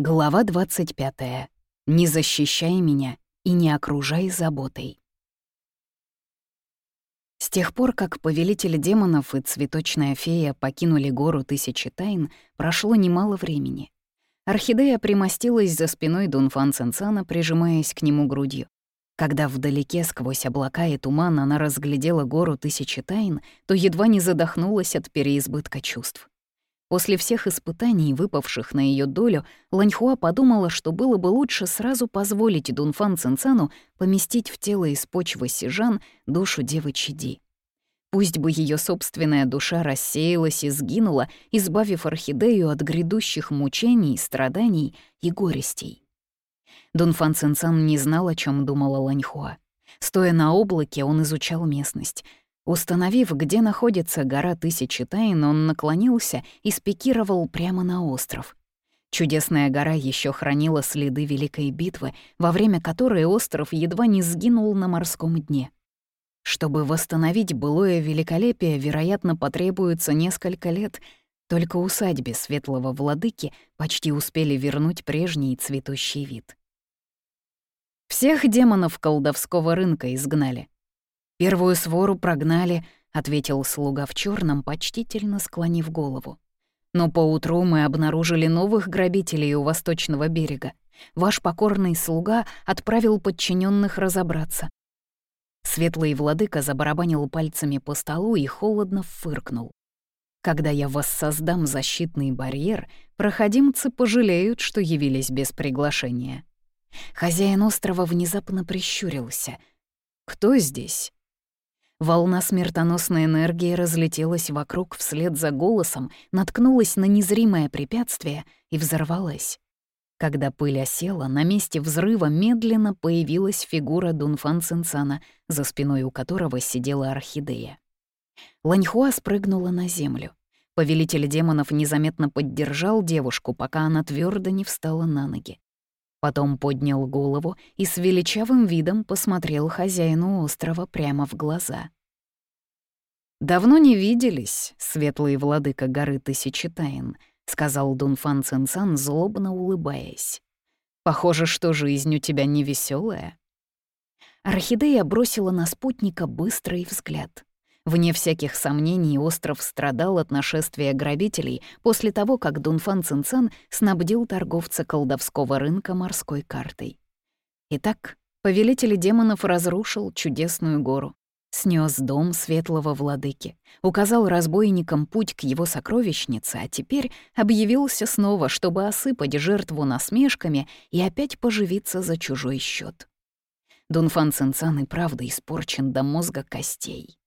Глава 25. Не защищай меня и не окружай заботой. С тех пор, как повелитель демонов и цветочная фея покинули гору Тысячи Тайн, прошло немало времени. Орхидея примостилась за спиной Дунфан Цинцана, прижимаясь к нему грудью. Когда вдалеке, сквозь облака и туман, она разглядела гору Тысячи Тайн, то едва не задохнулась от переизбытка чувств. После всех испытаний, выпавших на ее долю, Ланьхуа подумала, что было бы лучше сразу позволить Дунфан Цинцану поместить в тело из почвы Сижан душу девы Чиди. Пусть бы ее собственная душа рассеялась и сгинула, избавив орхидею от грядущих мучений, страданий и горестей. Дунфан Цинцан не знал, о чем думала Ланьхуа. Стоя на облаке, он изучал местность — Установив, где находится гора Тысячи Тайн, он наклонился и спикировал прямо на остров. Чудесная гора еще хранила следы Великой битвы, во время которой остров едва не сгинул на морском дне. Чтобы восстановить былое великолепие, вероятно, потребуется несколько лет. Только усадьбе светлого владыки почти успели вернуть прежний цветущий вид. Всех демонов колдовского рынка изгнали. «Первую свору прогнали», — ответил слуга в черном, почтительно склонив голову. «Но поутру мы обнаружили новых грабителей у восточного берега. Ваш покорный слуга отправил подчиненных разобраться». Светлый владыка забарабанил пальцами по столу и холодно фыркнул. «Когда я воссоздам защитный барьер, проходимцы пожалеют, что явились без приглашения». Хозяин острова внезапно прищурился. «Кто здесь?» Волна смертоносной энергии разлетелась вокруг вслед за голосом, наткнулась на незримое препятствие и взорвалась. Когда пыль осела, на месте взрыва медленно появилась фигура Дунфан Цинцана, за спиной у которого сидела орхидея. Ланьхуа спрыгнула на землю. Повелитель демонов незаметно поддержал девушку, пока она твердо не встала на ноги. Потом поднял голову и с величавым видом посмотрел хозяину острова прямо в глаза. «Давно не виделись, светлый владыка горы Тысячи Тайн», — сказал Дунфан Цинцан, злобно улыбаясь. «Похоже, что жизнь у тебя невесёлая». Орхидея бросила на спутника быстрый взгляд. Вне всяких сомнений, остров страдал от нашествия грабителей после того, как Дунфан Цинцан снабдил торговца колдовского рынка морской картой. Итак, повелитель демонов разрушил чудесную гору, снес дом светлого владыки, указал разбойникам путь к его сокровищнице, а теперь объявился снова, чтобы осыпать жертву насмешками и опять поживиться за чужой счет. Дунфан Цинцан и правда испорчен до мозга костей.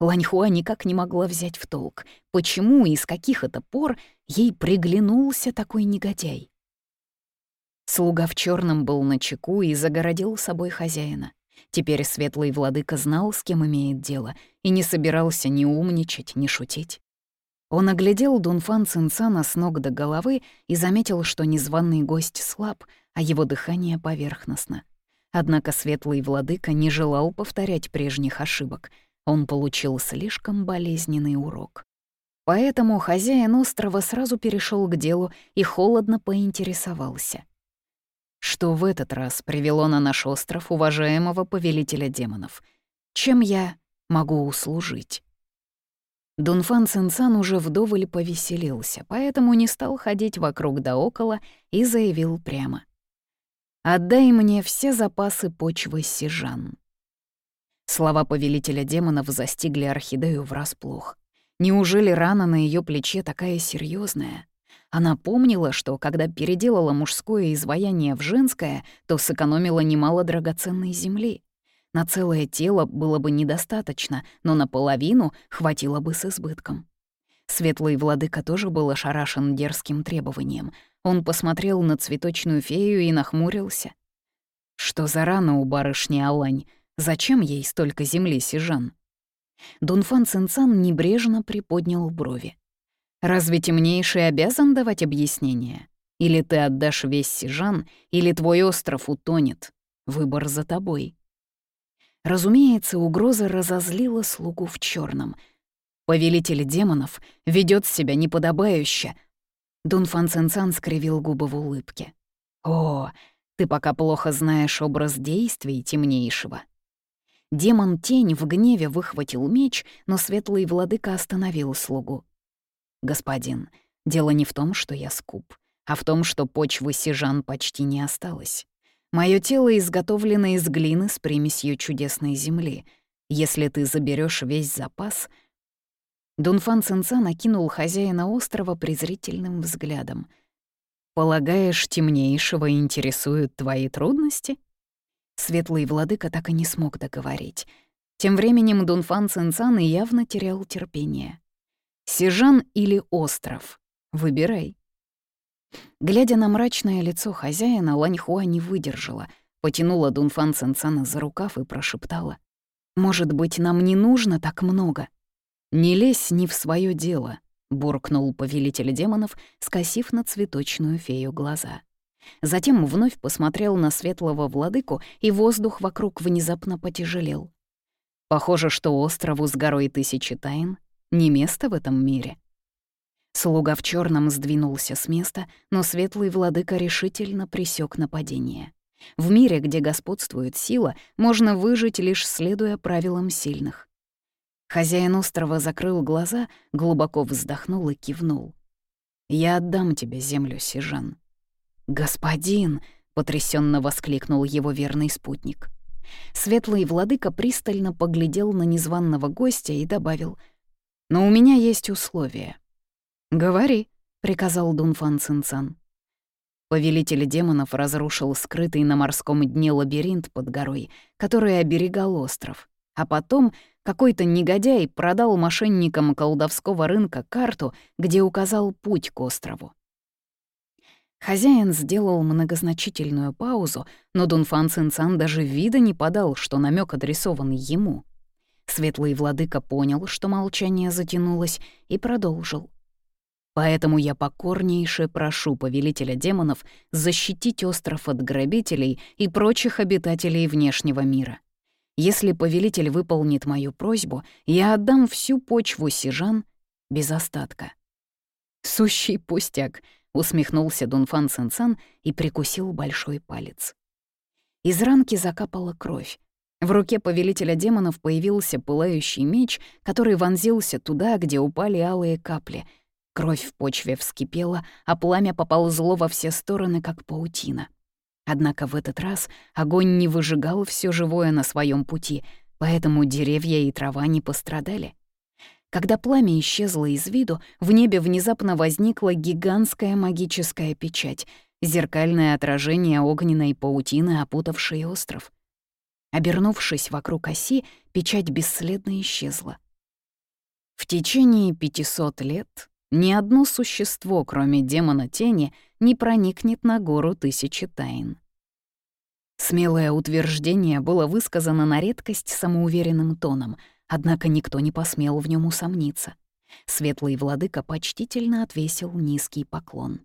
Ланьхуа никак не могла взять в толк, почему и с каких это пор ей приглянулся такой негодяй. Слуга в черном был на чеку и загородил собой хозяина. Теперь светлый владыка знал, с кем имеет дело, и не собирался ни умничать, ни шутить. Он оглядел Дунфан Цинцана с ног до головы и заметил, что незваный гость слаб, а его дыхание поверхностно. Однако светлый владыка не желал повторять прежних ошибок — он получил слишком болезненный урок. Поэтому хозяин острова сразу перешел к делу и холодно поинтересовался. Что в этот раз привело на наш остров уважаемого повелителя демонов? Чем я могу услужить? Дунфан Цинцан уже вдоволь повеселился, поэтому не стал ходить вокруг да около и заявил прямо. «Отдай мне все запасы почвы сижан». Слова повелителя демонов застигли орхидею врасплох. Неужели рана на ее плече такая серьезная? Она помнила, что когда переделала мужское изваяние в женское, то сэкономила немало драгоценной земли. На целое тело было бы недостаточно, но наполовину хватило бы с избытком. Светлый владыка тоже был ошарашен дерзким требованием. Он посмотрел на цветочную фею и нахмурился. «Что за рана у барышни Алань?» Зачем ей столько земли, Сижан? Дунфан Цинцан небрежно приподнял брови. «Разве темнейший обязан давать объяснения? Или ты отдашь весь Сижан, или твой остров утонет. Выбор за тобой». Разумеется, угроза разозлила слугу в черном. Повелитель демонов ведет себя неподобающе. Дунфан Цинцан скривил губы в улыбке. «О, ты пока плохо знаешь образ действий темнейшего». Демон-тень в гневе выхватил меч, но светлый владыка остановил слугу. «Господин, дело не в том, что я скуп, а в том, что почвы сижан почти не осталось. Мое тело изготовлено из глины с примесью чудесной земли. Если ты заберешь весь запас...» Дунфан Цинца накинул хозяина острова презрительным взглядом. «Полагаешь, темнейшего интересуют твои трудности?» Светлый владыка так и не смог договорить. Тем временем Дунфан Цинцан явно терял терпение. «Сижан или остров? Выбирай». Глядя на мрачное лицо хозяина, Ланьхуа не выдержала, потянула Дунфан Цинцана за рукав и прошептала. «Может быть, нам не нужно так много?» «Не лезь не в свое дело», — буркнул повелитель демонов, скосив на цветочную фею глаза. Затем вновь посмотрел на светлого владыку, и воздух вокруг внезапно потяжелел. Похоже, что острову с горой тысячи тайн не место в этом мире. Слуга в черном сдвинулся с места, но светлый владыка решительно присек нападение. В мире, где господствует сила, можно выжить, лишь следуя правилам сильных. Хозяин острова закрыл глаза, глубоко вздохнул и кивнул. «Я отдам тебе землю, Сижан». «Господин!» — потрясенно воскликнул его верный спутник. Светлый владыка пристально поглядел на незваного гостя и добавил, «Но у меня есть условия». «Говори», — приказал Дунфан Цинцан. Повелитель демонов разрушил скрытый на морском дне лабиринт под горой, который оберегал остров. А потом какой-то негодяй продал мошенникам колдовского рынка карту, где указал путь к острову. Хозяин сделал многозначительную паузу, но Дунфан Цинцан даже вида не подал, что намек адресован ему. Светлый владыка понял, что молчание затянулось, и продолжил. Поэтому я покорнейше прошу повелителя демонов защитить остров от грабителей и прочих обитателей внешнего мира. Если повелитель выполнит мою просьбу, я отдам всю почву сижан без остатка. «Сущий пустяк», — усмехнулся Дунфан Сенсан и прикусил большой палец. Из ранки закапала кровь. В руке повелителя демонов появился пылающий меч, который вонзился туда, где упали алые капли. Кровь в почве вскипела, а пламя поползло во все стороны, как паутина. Однако в этот раз огонь не выжигал все живое на своем пути, поэтому деревья и трава не пострадали. Когда пламя исчезло из виду, в небе внезапно возникла гигантская магическая печать, зеркальное отражение огненной паутины, опутавшей остров. Обернувшись вокруг оси, печать бесследно исчезла. В течение 500 лет ни одно существо, кроме демона тени, не проникнет на гору тысячи тайн. Смелое утверждение было высказано на редкость самоуверенным тоном, однако никто не посмел в нем усомниться. Светлый владыка почтительно отвесил низкий поклон.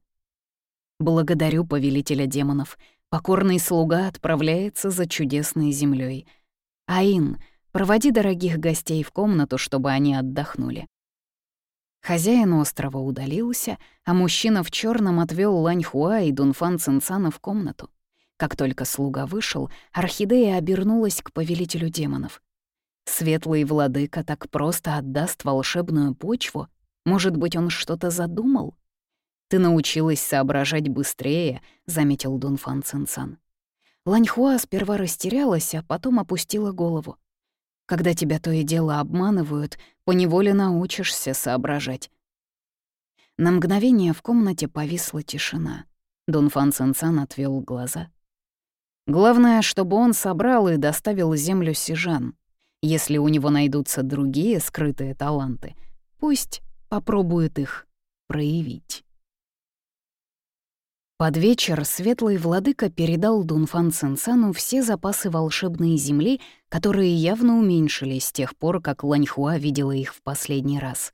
«Благодарю повелителя демонов. Покорный слуга отправляется за чудесной землей. Аин, проводи дорогих гостей в комнату, чтобы они отдохнули. Хозяин острова удалился, а мужчина в черном отвел Ланьхуа и Дунфан Цинцана в комнату. Как только слуга вышел, орхидея обернулась к повелителю демонов. Светлый владыка так просто отдаст волшебную почву? Может быть, он что-то задумал? «Ты научилась соображать быстрее», — заметил Дунфан Цинцан. Ланьхуа сперва растерялась, а потом опустила голову. Когда тебя то и дело обманывают, поневоле научишься соображать. На мгновение в комнате повисла тишина. Дунфан Цинцан отвел глаза. Главное, чтобы он собрал и доставил землю Сижан. Если у него найдутся другие скрытые таланты, пусть попробует их проявить. Под вечер светлый владыка передал Дунфан Цинцану все запасы волшебной земли, которые явно уменьшились с тех пор, как Ланьхуа видела их в последний раз.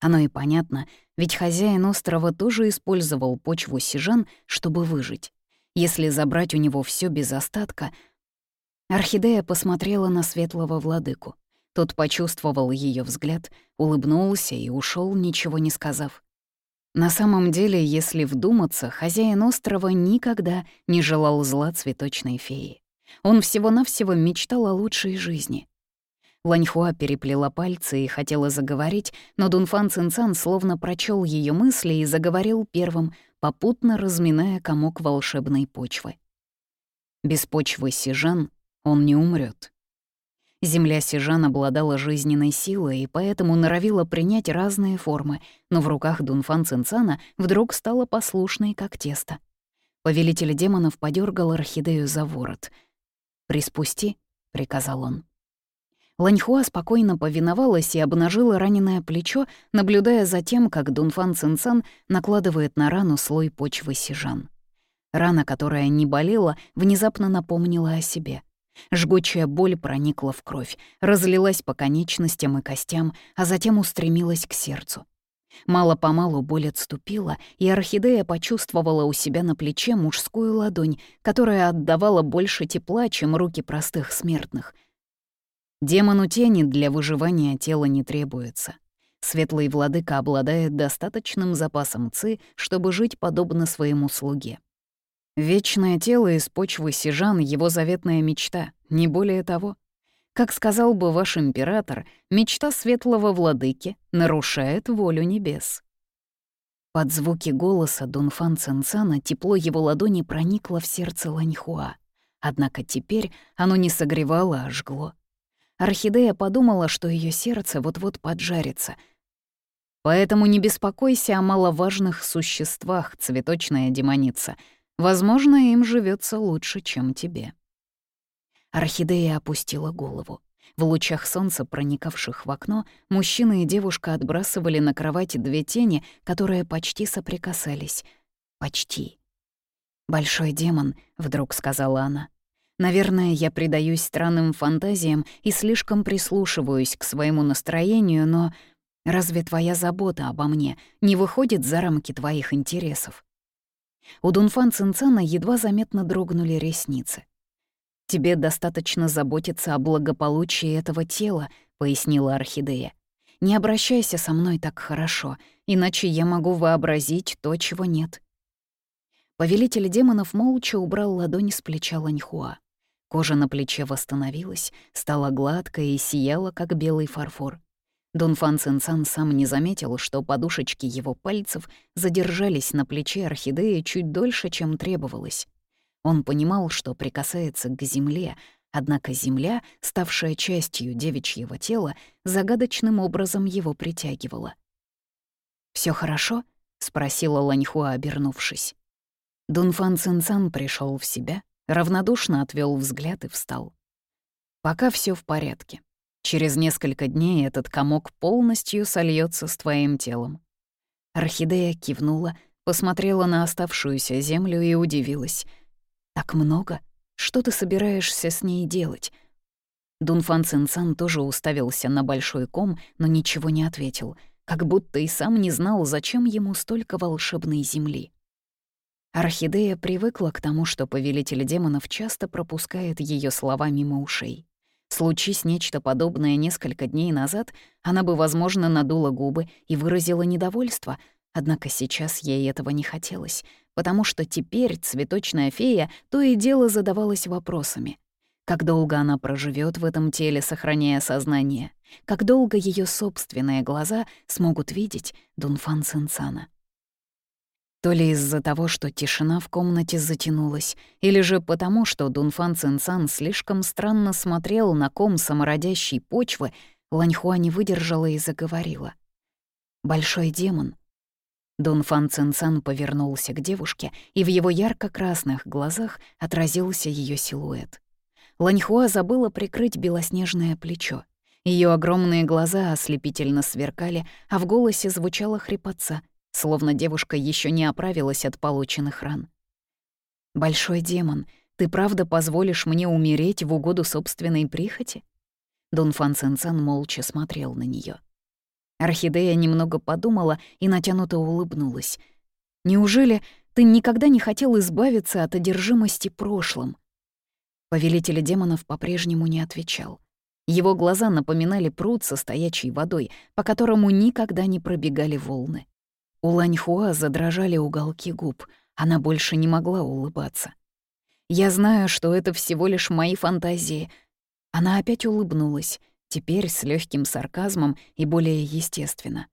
Оно и понятно, ведь хозяин острова тоже использовал почву сижан, чтобы выжить. Если забрать у него все без остатка... Орхидея посмотрела на светлого владыку. Тот почувствовал ее взгляд, улыбнулся и ушел, ничего не сказав. На самом деле, если вдуматься, хозяин острова никогда не желал зла цветочной феи. Он всего-навсего мечтал о лучшей жизни. Ланьхуа переплела пальцы и хотела заговорить, но Дунфан Цинцан словно прочел ее мысли и заговорил первым, попутно разминая комок волшебной почвы. Без почвы Сижан он не умрет. Земля Сижан обладала жизненной силой и поэтому норовила принять разные формы, но в руках Дунфан Цинцана вдруг стала послушной, как тесто. Повелитель демонов подергал орхидею за ворот. «Приспусти», — приказал он. Ланьхуа спокойно повиновалась и обнажила раненое плечо, наблюдая за тем, как Дунфан Цинцан накладывает на рану слой почвы сижан. Рана, которая не болела, внезапно напомнила о себе — Жгучая боль проникла в кровь, разлилась по конечностям и костям, а затем устремилась к сердцу. Мало-помалу боль отступила, и орхидея почувствовала у себя на плече мужскую ладонь, которая отдавала больше тепла, чем руки простых смертных. Демону тени для выживания тела не требуется. Светлый владыка обладает достаточным запасом ци, чтобы жить подобно своему слуге. Вечное тело из почвы сижан — его заветная мечта, не более того. Как сказал бы ваш император, мечта светлого владыки нарушает волю небес. Под звуки голоса Дунфан Цинцана тепло его ладони проникло в сердце Ланьхуа. Однако теперь оно не согревало, а жгло. Орхидея подумала, что ее сердце вот-вот поджарится. Поэтому не беспокойся о маловажных существах, цветочная демоница — Возможно, им живется лучше, чем тебе». Орхидея опустила голову. В лучах солнца, проникавших в окно, мужчина и девушка отбрасывали на кровати две тени, которые почти соприкасались. Почти. «Большой демон», — вдруг сказала она. «Наверное, я предаюсь странным фантазиям и слишком прислушиваюсь к своему настроению, но разве твоя забота обо мне не выходит за рамки твоих интересов?» У Дунфан Цинцана едва заметно дрогнули ресницы. «Тебе достаточно заботиться о благополучии этого тела», — пояснила Орхидея. «Не обращайся со мной так хорошо, иначе я могу вообразить то, чего нет». Повелитель демонов молча убрал ладони с плеча Ланьхуа. Кожа на плече восстановилась, стала гладкой и сияла, как белый фарфор. Дон Фан Цинцан сам не заметил, что подушечки его пальцев задержались на плече орхидеи чуть дольше, чем требовалось. Он понимал, что прикасается к земле, однако земля, ставшая частью девичьего тела, загадочным образом его притягивала. Все хорошо?» — спросила Ланьхуа, обернувшись. Дунфан Цинцан пришел в себя, равнодушно отвел взгляд и встал. «Пока все в порядке. Через несколько дней этот комок полностью сольется с твоим телом». Орхидея кивнула, посмотрела на оставшуюся землю и удивилась. «Так много? Что ты собираешься с ней делать?» Дунфан Цинцан тоже уставился на большой ком, но ничего не ответил, как будто и сам не знал, зачем ему столько волшебной земли. Орхидея привыкла к тому, что повелитель демонов часто пропускает ее слова мимо ушей. Случись нечто подобное несколько дней назад, она бы, возможно, надула губы и выразила недовольство, однако сейчас ей этого не хотелось, потому что теперь цветочная фея то и дело задавалась вопросами. Как долго она проживет в этом теле, сохраняя сознание? Как долго ее собственные глаза смогут видеть Дунфан Цинцана? То ли из-за того, что тишина в комнате затянулась, или же потому, что Дунфан Цинцан слишком странно смотрел на ком самородящей почвы, Ланьхуа не выдержала и заговорила. «Большой демон». Дунфан Цинцан повернулся к девушке, и в его ярко-красных глазах отразился ее силуэт. Ланьхуа забыла прикрыть белоснежное плечо. Ее огромные глаза ослепительно сверкали, а в голосе звучала хрипотца — словно девушка еще не оправилась от полученных ран. «Большой демон, ты правда позволишь мне умереть в угоду собственной прихоти?» Дон Фан Цинцан молча смотрел на нее. Орхидея немного подумала и натянуто улыбнулась. «Неужели ты никогда не хотел избавиться от одержимости прошлым?» Повелитель демонов по-прежнему не отвечал. Его глаза напоминали пруд со стоячей водой, по которому никогда не пробегали волны. У Ланьхуа задрожали уголки губ, она больше не могла улыбаться. «Я знаю, что это всего лишь мои фантазии». Она опять улыбнулась, теперь с легким сарказмом и более естественно.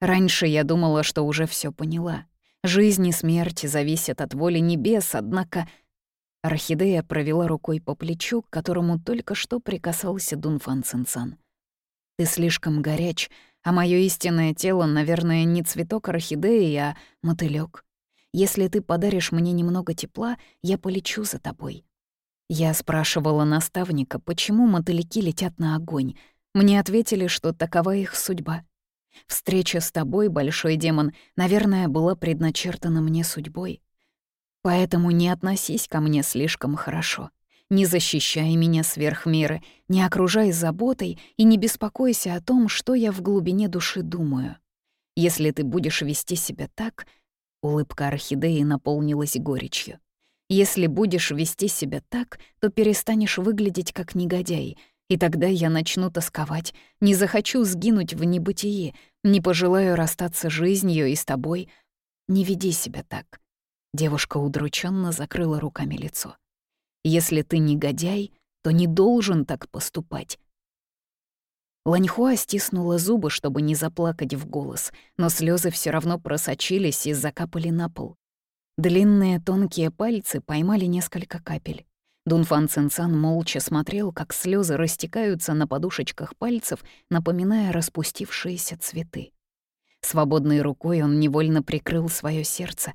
Раньше я думала, что уже все поняла. Жизнь и смерть зависят от воли небес, однако... Орхидея провела рукой по плечу, к которому только что прикасался Дунфан Цинцан. «Ты слишком горяч, а мое истинное тело, наверное, не цветок орхидеи, а мотылёк. Если ты подаришь мне немного тепла, я полечу за тобой». Я спрашивала наставника, почему мотыльки летят на огонь. Мне ответили, что такова их судьба. Встреча с тобой, большой демон, наверное, была предначертана мне судьбой. Поэтому не относись ко мне слишком хорошо. Не защищай меня сверх меры, не окружай заботой и не беспокойся о том, что я в глубине души думаю. Если ты будешь вести себя так, улыбка орхидеи наполнилась горечью. Если будешь вести себя так, то перестанешь выглядеть как негодяй — и тогда я начну тосковать, не захочу сгинуть в небытие, не пожелаю расстаться жизнью и с тобой. Не веди себя так. Девушка удрученно закрыла руками лицо. Если ты негодяй, то не должен так поступать. Ланьхуа стиснула зубы, чтобы не заплакать в голос, но слезы все равно просочились и закапали на пол. Длинные тонкие пальцы поймали несколько капель. Дунфан Цинцан молча смотрел, как слезы растекаются на подушечках пальцев, напоминая распустившиеся цветы. Свободной рукой он невольно прикрыл свое сердце.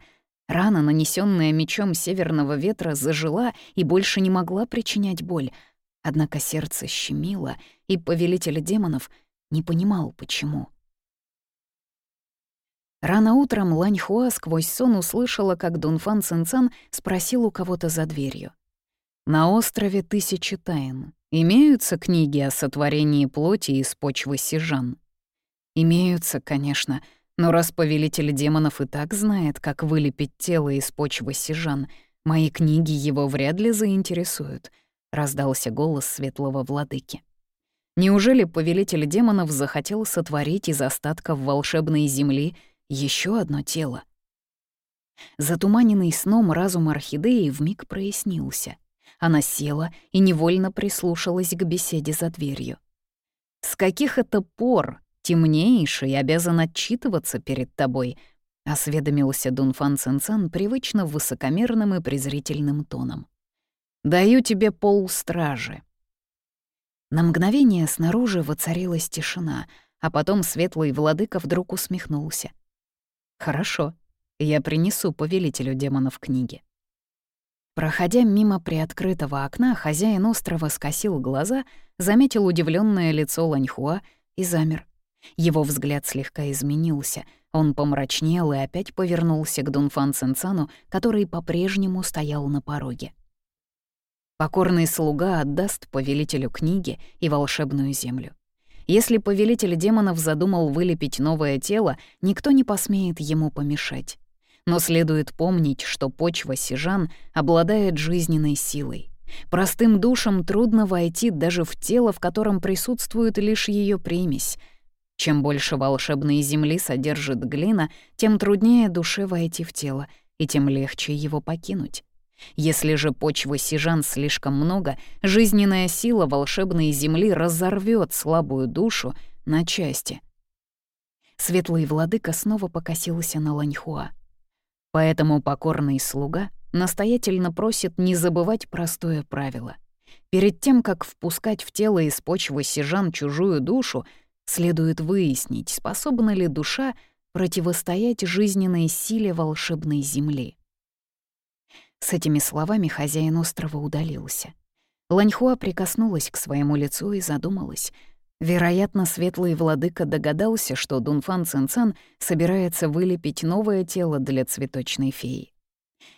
Рана, нанесенная мечом северного ветра, зажила и больше не могла причинять боль. Однако сердце щемило, и повелитель демонов не понимал, почему. Рано утром Лань Хуа сквозь сон услышала, как Дунфан Цинцан спросил у кого-то за дверью. На острове Тысячи Тайн имеются книги о сотворении плоти из почвы сижан? Имеются, конечно, но раз повелитель демонов и так знает, как вылепить тело из почвы сижан, мои книги его вряд ли заинтересуют, — раздался голос светлого владыки. Неужели повелитель демонов захотел сотворить из остатков волшебной земли еще одно тело? Затуманенный сном разум орхидеи вмиг прояснился. Она села и невольно прислушалась к беседе за дверью. «С каких это пор темнейший обязан отчитываться перед тобой?» — осведомился Дунфан Цинцан привычно высокомерным и презрительным тоном. «Даю тебе полстражи». На мгновение снаружи воцарилась тишина, а потом светлый владыка вдруг усмехнулся. «Хорошо, я принесу повелителю демонов книги». Проходя мимо приоткрытого окна, хозяин острова скосил глаза, заметил удивленное лицо Ланьхуа и замер. Его взгляд слегка изменился. Он помрачнел и опять повернулся к Дунфан Цинцану, который по-прежнему стоял на пороге. Покорный слуга отдаст повелителю книги и волшебную землю. Если повелитель демонов задумал вылепить новое тело, никто не посмеет ему помешать но следует помнить, что почва сижан обладает жизненной силой. Простым душам трудно войти даже в тело, в котором присутствует лишь ее примесь. Чем больше волшебной земли содержит глина, тем труднее душе войти в тело, и тем легче его покинуть. Если же почвы сижан слишком много, жизненная сила волшебной земли разорвет слабую душу на части. Светлый владыка снова покосился на Ланьхуа. Поэтому покорный слуга настоятельно просит не забывать простое правило. Перед тем, как впускать в тело из почвы сижан чужую душу, следует выяснить, способна ли душа противостоять жизненной силе волшебной земли. С этими словами хозяин острова удалился. Ланьхуа прикоснулась к своему лицу и задумалась — Вероятно, светлый владыка догадался, что Дунфан Цинцан собирается вылепить новое тело для цветочной феи.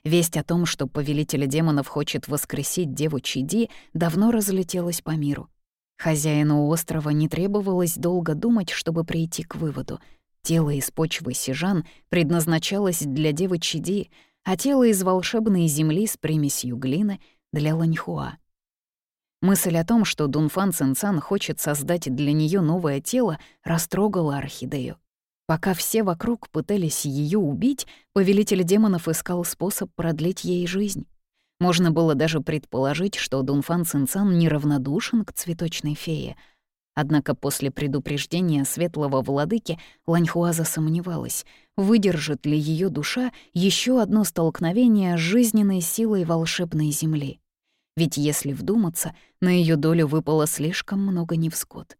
Весть о том, что повелитель демонов хочет воскресить деву Чиди, давно разлетелась по миру. Хозяину острова не требовалось долго думать, чтобы прийти к выводу. Тело из почвы сижан предназначалось для девы Чиди, а тело из волшебной земли с примесью глины — для Ланьхуа. Мысль о том, что Дунфан Цинцан хочет создать для нее новое тело, растрогала орхидею. Пока все вокруг пытались ее убить, повелитель демонов искал способ продлить ей жизнь. Можно было даже предположить, что Дунфан Цинцан неравнодушен к цветочной фее. Однако после предупреждения светлого владыки Ланьхуа засомневалась, выдержит ли ее душа еще одно столкновение с жизненной силой волшебной земли. Ведь если вдуматься, на ее долю выпало слишком много невзгод.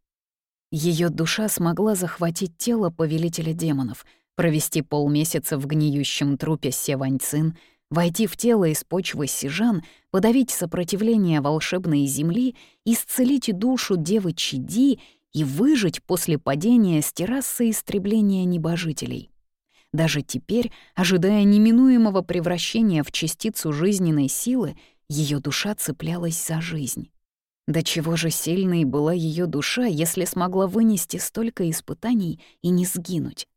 Ее душа смогла захватить тело повелителя демонов, провести полмесяца в гниющем трупе Севаньцин, войти в тело из почвы Сижан, подавить сопротивление волшебной земли, исцелить душу девы Чиди и выжить после падения с террасы истребления небожителей. Даже теперь, ожидая неминуемого превращения в частицу жизненной силы, ее душа цеплялась за жизнь. До чего же сильной была ее душа, если смогла вынести столько испытаний и не сгинуть?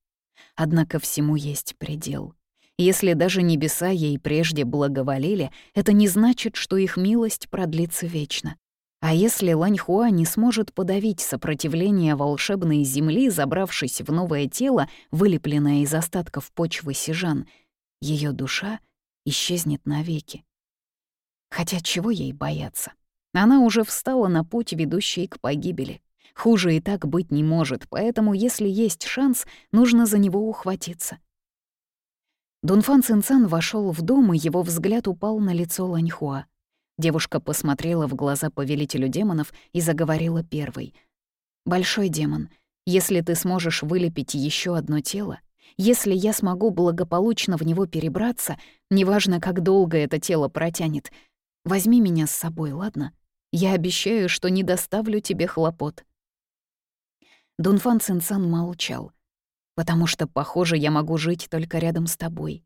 Однако всему есть предел. Если даже небеса ей прежде благоволили, это не значит, что их милость продлится вечно. А если Ланьхуа не сможет подавить сопротивление волшебной земли, забравшись в новое тело, вылепленное из остатков почвы сижан, ее душа исчезнет навеки. Хотя чего ей бояться? Она уже встала на путь, ведущий к погибели. Хуже и так быть не может, поэтому, если есть шанс, нужно за него ухватиться. Дунфан Цинцан вошел в дом, и его взгляд упал на лицо Ланьхуа. Девушка посмотрела в глаза повелителю демонов и заговорила первой. «Большой демон, если ты сможешь вылепить еще одно тело, если я смогу благополучно в него перебраться, неважно, как долго это тело протянет, возьми меня с собой, ладно?» Я обещаю, что не доставлю тебе хлопот». Дунфан Цинцан молчал. «Потому что, похоже, я могу жить только рядом с тобой.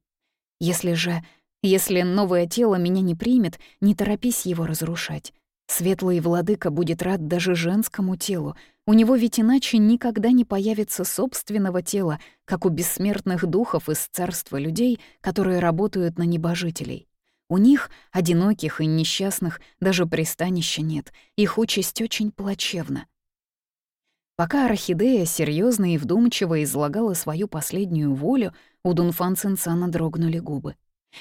Если же... Если новое тело меня не примет, не торопись его разрушать. Светлый владыка будет рад даже женскому телу. У него ведь иначе никогда не появится собственного тела, как у бессмертных духов из царства людей, которые работают на небожителей. У них, одиноких и несчастных, даже пристанища нет, их участь очень плачевна. Пока Орхидея серьезно и вдумчиво излагала свою последнюю волю, у Дунфан Цинцана дрогнули губы.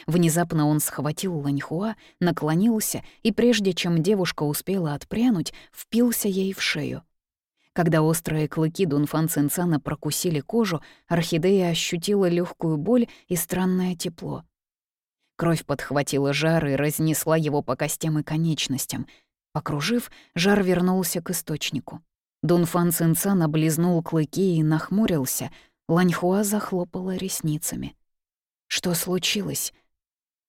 Внезапно он схватил Ланьхуа, наклонился и, прежде чем девушка успела отпрянуть, впился ей в шею. Когда острые клыки Дунфан Цинцана прокусили кожу, Орхидея ощутила легкую боль и странное тепло. Кровь подхватила жар и разнесла его по костям и конечностям. Покружив, жар вернулся к источнику. Дунфан Цинцан облизнул клыки и нахмурился. Ланьхуа захлопала ресницами. «Что случилось?»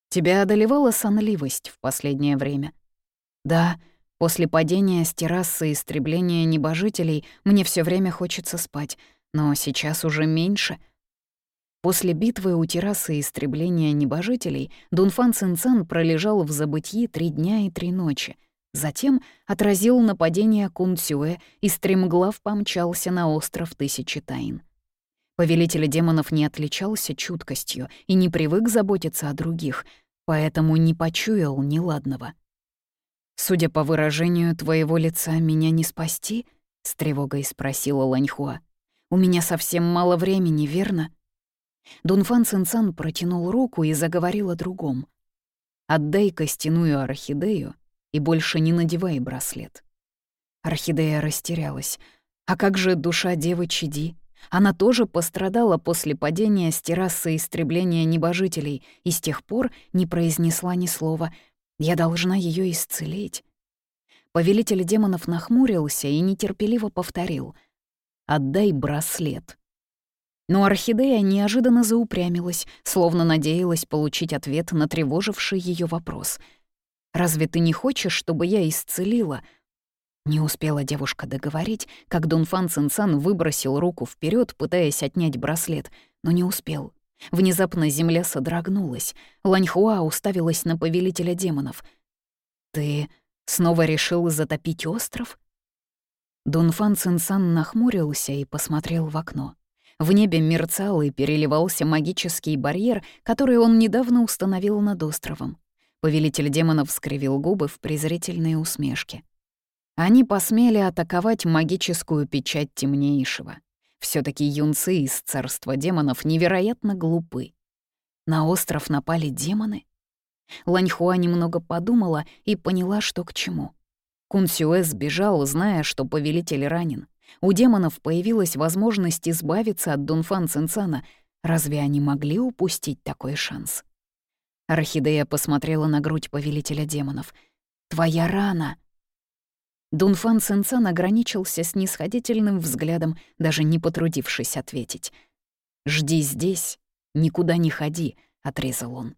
«Тебя одолевала сонливость в последнее время?» «Да, после падения с террасы истребления небожителей мне все время хочется спать, но сейчас уже меньше», После битвы у террасы истребления небожителей Дунфан Цинцан пролежал в забытии три дня и три ночи. Затем отразил нападение Кунцюэ и стремглав помчался на остров Тысячи Тайн. Повелитель демонов не отличался чуткостью и не привык заботиться о других, поэтому не почуял неладного. «Судя по выражению твоего лица, меня не спасти?» — с тревогой спросила Ланьхуа. «У меня совсем мало времени, верно?» Дунфан Цинцан протянул руку и заговорил о другом. «Отдай костяную орхидею и больше не надевай браслет». Орхидея растерялась. «А как же душа девы Чиди? Она тоже пострадала после падения с террасы истребления небожителей и с тех пор не произнесла ни слова. Я должна ее исцелить». Повелитель демонов нахмурился и нетерпеливо повторил. «Отдай браслет». Но орхидея неожиданно заупрямилась, словно надеялась получить ответ на тревоживший ее вопрос. «Разве ты не хочешь, чтобы я исцелила?» Не успела девушка договорить, как Дунфан Цинцан выбросил руку вперед, пытаясь отнять браслет, но не успел. Внезапно земля содрогнулась. Ланьхуа уставилась на повелителя демонов. «Ты снова решил затопить остров?» Дунфан Цинцан нахмурился и посмотрел в окно. В небе мерцал и переливался магический барьер, который он недавно установил над островом. Повелитель демонов скривил губы в презрительной усмешке. Они посмели атаковать магическую печать темнейшего. все таки юнцы из царства демонов невероятно глупы. На остров напали демоны? Ланьхуа немного подумала и поняла, что к чему. Кунсюэ сбежал, зная, что повелитель ранен. У демонов появилась возможность избавиться от Дунфан Цинцана. Разве они могли упустить такой шанс? Орхидея посмотрела на грудь повелителя демонов. «Твоя рана!» Дунфан Цинцан ограничился снисходительным взглядом, даже не потрудившись ответить. «Жди здесь, никуда не ходи», — отрезал он.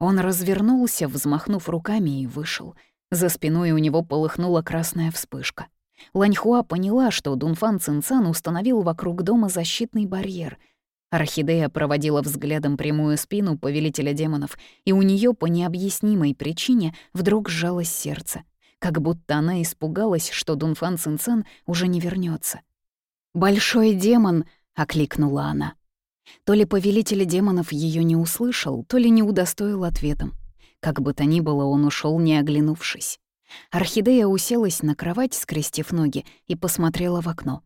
Он развернулся, взмахнув руками, и вышел. За спиной у него полыхнула красная вспышка. Ланьхуа поняла, что Дунфан Цинцан установил вокруг дома защитный барьер. Орхидея проводила взглядом прямую спину повелителя демонов, и у нее по необъяснимой причине вдруг сжалось сердце — как будто она испугалась, что Дунфан Цинцан уже не вернется. «Большой демон!» — окликнула она. То ли повелитель демонов ее не услышал, то ли не удостоил ответом. Как бы то ни было, он ушел, не оглянувшись. Орхидея уселась на кровать, скрестив ноги, и посмотрела в окно.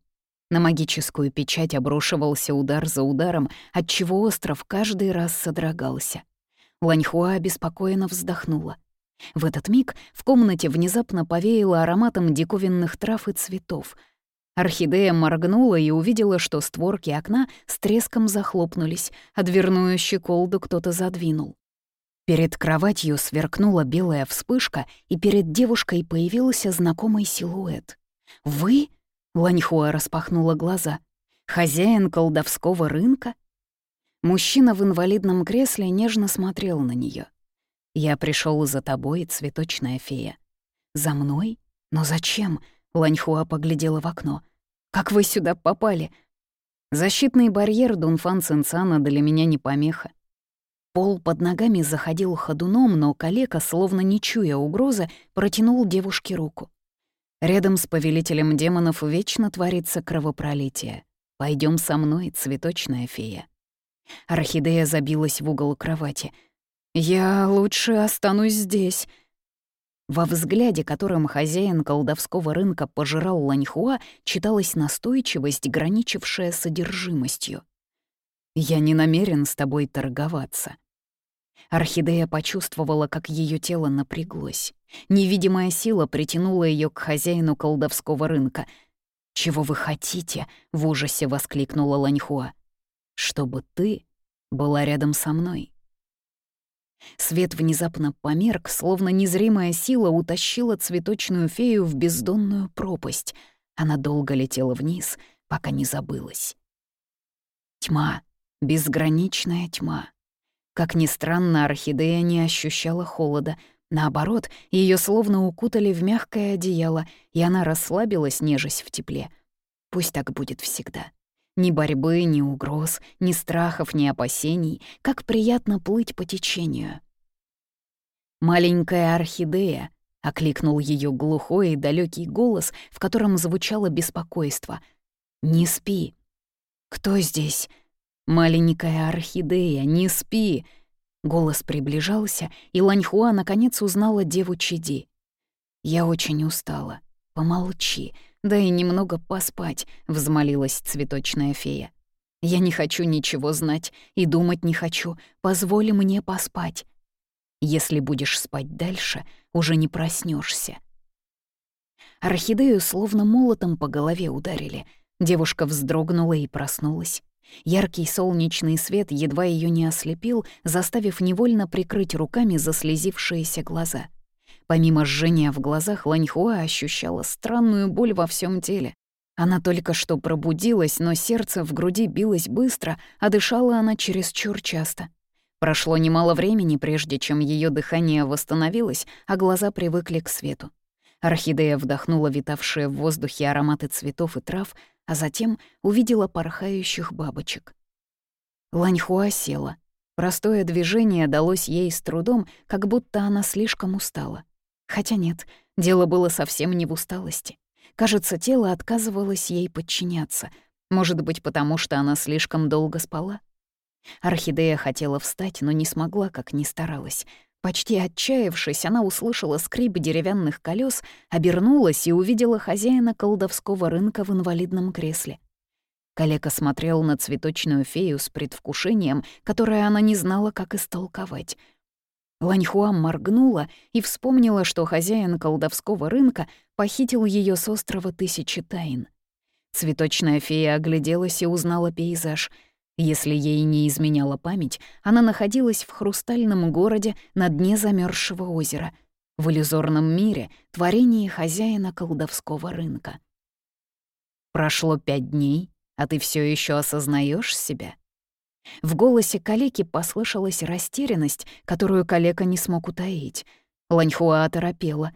На магическую печать обрушивался удар за ударом, отчего остров каждый раз содрогался. Ланьхуа обеспокоенно вздохнула. В этот миг в комнате внезапно повеяло ароматом диковинных трав и цветов. Орхидея моргнула и увидела, что створки окна с треском захлопнулись, а дверную щеколду кто-то задвинул. Перед кроватью сверкнула белая вспышка, и перед девушкой появился знакомый силуэт. «Вы?» — Ланьхуа распахнула глаза. «Хозяин колдовского рынка?» Мужчина в инвалидном кресле нежно смотрел на нее. Я пришел за тобой, цветочная фея. За мной? Но зачем? Ланьхуа поглядела в окно. Как вы сюда попали? Защитный барьер Дунфан Цинцана для меня не помеха. Пол под ногами заходил ходуном, но калека, словно не чуя угрозы, протянул девушке руку. Рядом с повелителем демонов вечно творится кровопролитие. Пойдем со мной, цветочная фея. Орхидея забилась в угол кровати — «Я лучше останусь здесь». Во взгляде, которым хозяин колдовского рынка пожирал Ланьхуа, читалась настойчивость, граничившая содержимостью. «Я не намерен с тобой торговаться». Орхидея почувствовала, как ее тело напряглось. Невидимая сила притянула ее к хозяину колдовского рынка. «Чего вы хотите?» — в ужасе воскликнула Ланьхуа. «Чтобы ты была рядом со мной». Свет внезапно померк, словно незримая сила утащила цветочную фею в бездонную пропасть. Она долго летела вниз, пока не забылась. Тьма, безграничная тьма. Как ни странно, орхидея не ощущала холода. Наоборот, ее словно укутали в мягкое одеяло, и она расслабилась, нежесть в тепле. Пусть так будет всегда. Ни борьбы, ни угроз, ни страхов, ни опасений. Как приятно плыть по течению. «Маленькая орхидея», — окликнул ее глухой и далекий голос, в котором звучало беспокойство. «Не спи». «Кто здесь?» «Маленькая орхидея, не спи!» Голос приближался, и Ланьхуа наконец узнала деву Чиди. «Я очень устала. Помолчи, «Дай немного поспать», — взмолилась цветочная фея. «Я не хочу ничего знать и думать не хочу. Позволь мне поспать. Если будешь спать дальше, уже не проснешься. Орхидею словно молотом по голове ударили. Девушка вздрогнула и проснулась. Яркий солнечный свет едва ее не ослепил, заставив невольно прикрыть руками заслезившиеся глаза — Помимо жжения в глазах, Ланьхуа ощущала странную боль во всем теле. Она только что пробудилась, но сердце в груди билось быстро, а дышала она чересчур часто. Прошло немало времени, прежде чем ее дыхание восстановилось, а глаза привыкли к свету. Орхидея вдохнула витавшие в воздухе ароматы цветов и трав, а затем увидела порхающих бабочек. Ланьхуа села. Простое движение далось ей с трудом, как будто она слишком устала. Хотя нет, дело было совсем не в усталости. Кажется, тело отказывалось ей подчиняться. Может быть, потому что она слишком долго спала? Орхидея хотела встать, но не смогла, как ни старалась. Почти отчаявшись, она услышала скрип деревянных колес, обернулась и увидела хозяина колдовского рынка в инвалидном кресле. Калека смотрел на цветочную фею с предвкушением, которое она не знала, как истолковать. Ланьхуа моргнула и вспомнила, что хозяин колдовского рынка похитил ее с острова Тысячи Тайн. Цветочная фея огляделась и узнала пейзаж. Если ей не изменяла память, она находилась в хрустальном городе на дне замерзшего озера, в иллюзорном мире, творении хозяина колдовского рынка. Прошло пять дней, а ты все еще осознаешь себя? В голосе калеки послышалась растерянность, которую калека не смог утаить. Ланьхуа оторопела.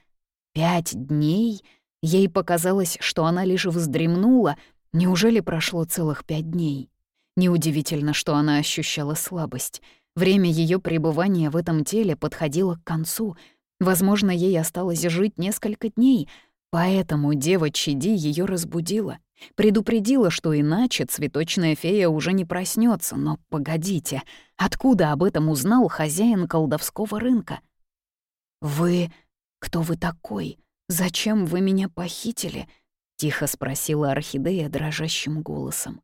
Пять дней? Ей показалось, что она лишь вздремнула. Неужели прошло целых пять дней? Неудивительно, что она ощущала слабость. Время ее пребывания в этом теле подходило к концу. Возможно, ей осталось жить несколько дней, поэтому дева Чиди ее разбудила. Предупредила, что иначе цветочная фея уже не проснется. Но погодите, откуда об этом узнал хозяин колдовского рынка? «Вы... кто вы такой? Зачем вы меня похитили?» — тихо спросила орхидея дрожащим голосом.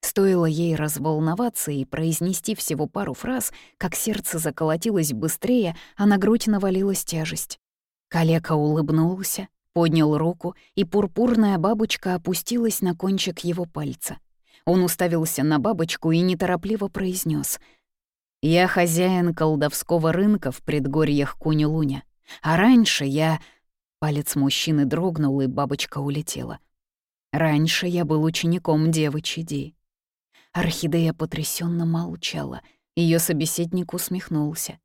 Стоило ей разволноваться и произнести всего пару фраз, как сердце заколотилось быстрее, а на грудь навалилась тяжесть. Калека улыбнулся, поднял руку, и пурпурная бабочка опустилась на кончик его пальца. Он уставился на бабочку и неторопливо произнес: «Я хозяин колдовского рынка в предгорьях Кунилуня, а раньше я...» Палец мужчины дрогнул, и бабочка улетела. «Раньше я был учеником девы Чиди». Орхидея потрясенно молчала, ее собеседник усмехнулся.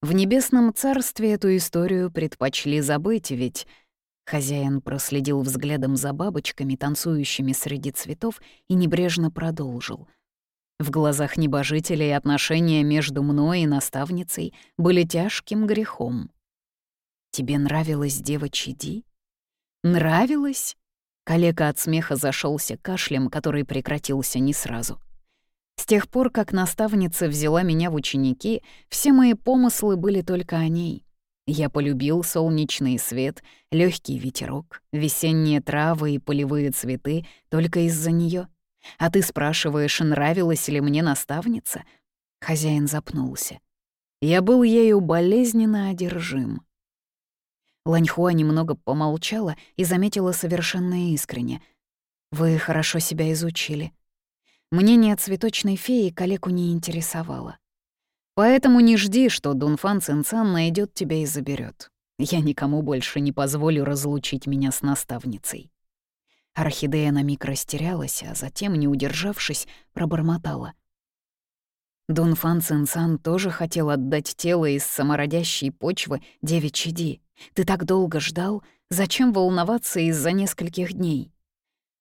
В небесном царстве эту историю предпочли забыть, ведь Хозяин проследил взглядом за бабочками, танцующими среди цветов, и небрежно продолжил. В глазах небожителей отношения между мной и наставницей были тяжким грехом. «Тебе нравилась дева Чиди?» «Нравилась?» Калека от смеха зашелся кашлем, который прекратился не сразу. С тех пор, как наставница взяла меня в ученики, все мои помыслы были только о ней — я полюбил солнечный свет, легкий ветерок, весенние травы и полевые цветы только из-за нее. А ты спрашиваешь, нравилась ли мне наставница? Хозяин запнулся. Я был ею болезненно одержим. Ланьхуа немного помолчала и заметила совершенно искренне. «Вы хорошо себя изучили». Мнение цветочной феи калеку не интересовало. Поэтому не жди, что Дунфан Цинцан найдет тебя и заберет. Я никому больше не позволю разлучить меня с наставницей». Орхидея на миг растерялась, а затем, не удержавшись, пробормотала. Дунфан Цинцан тоже хотел отдать тело из самородящей почвы девичьи Ди. Ты так долго ждал, зачем волноваться из-за нескольких дней?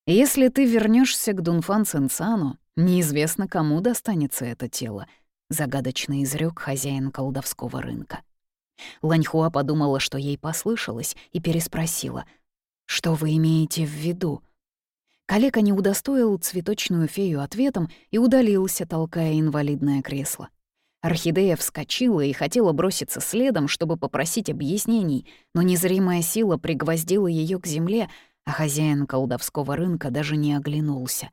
Если ты вернешься к Дунфан Цинцану, неизвестно, кому достанется это тело — загадочно изрек хозяин колдовского рынка. Ланьхуа подумала, что ей послышалось, и переспросила. «Что вы имеете в виду?» Калека не удостоил цветочную фею ответом и удалился, толкая инвалидное кресло. Орхидея вскочила и хотела броситься следом, чтобы попросить объяснений, но незримая сила пригвоздила ее к земле, а хозяин колдовского рынка даже не оглянулся.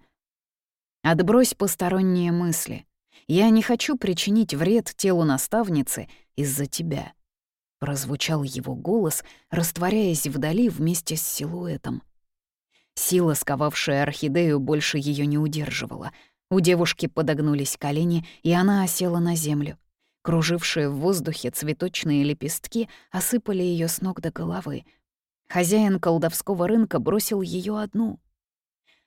«Отбрось посторонние мысли. Я не хочу причинить вред телу наставницы из-за тебя». Прозвучал его голос, растворяясь вдали вместе с силуэтом. Сила, сковавшая орхидею, больше ее не удерживала. У девушки подогнулись колени, и она осела на землю. Кружившие в воздухе цветочные лепестки осыпали ее с ног до головы. Хозяин колдовского рынка бросил ее одну —